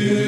you.